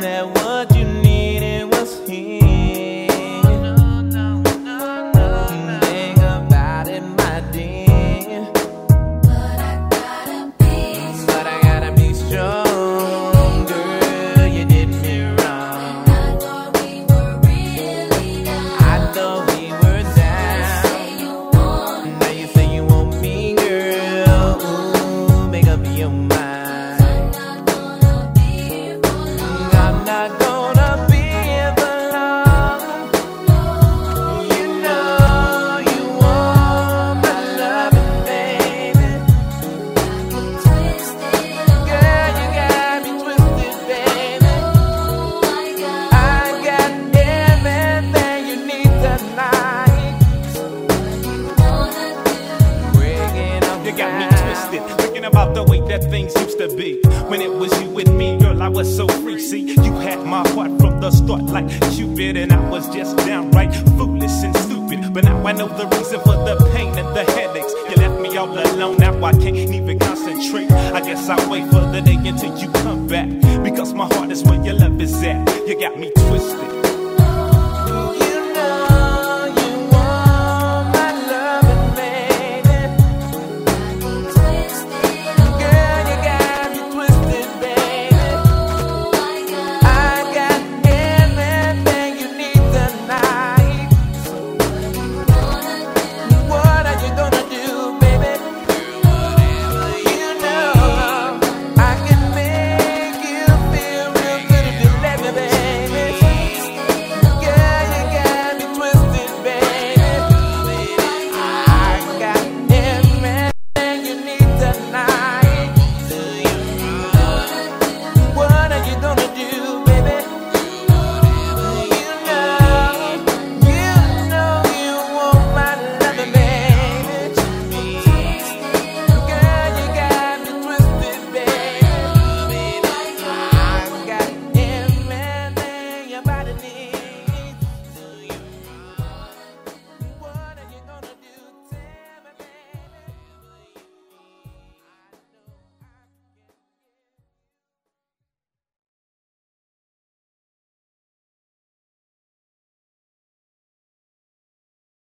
that what you needed was here. Think about it, my dear. But I gotta be strong, girl. You did me wrong. I thought we were down. Now you say you want me, girl. Ooh, make up your mind. Twisted, thinking about the way that things used to be. When it was you with me, girl, I was so free. See, you had my heart from the start, like Cupid, and I was just downright foolish and stupid. But now I know the reason for the pain and the headaches. You left me all alone, now I can't even concentrate. I guess I'll wait for the day until you come back. Because my heart is where your love is at. You got me twisted.